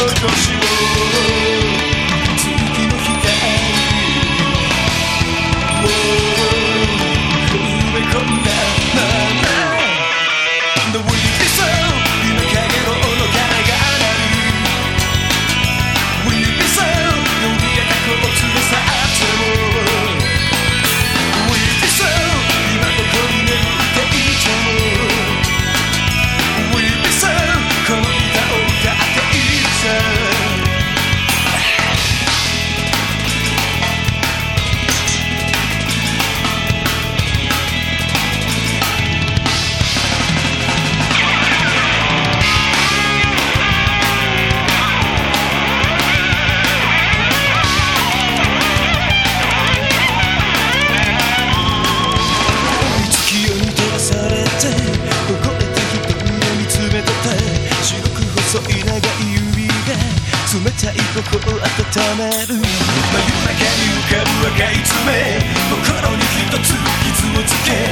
world いを温める。真夜中に浮かぶ赤い爪。心に一つ傷をつけ。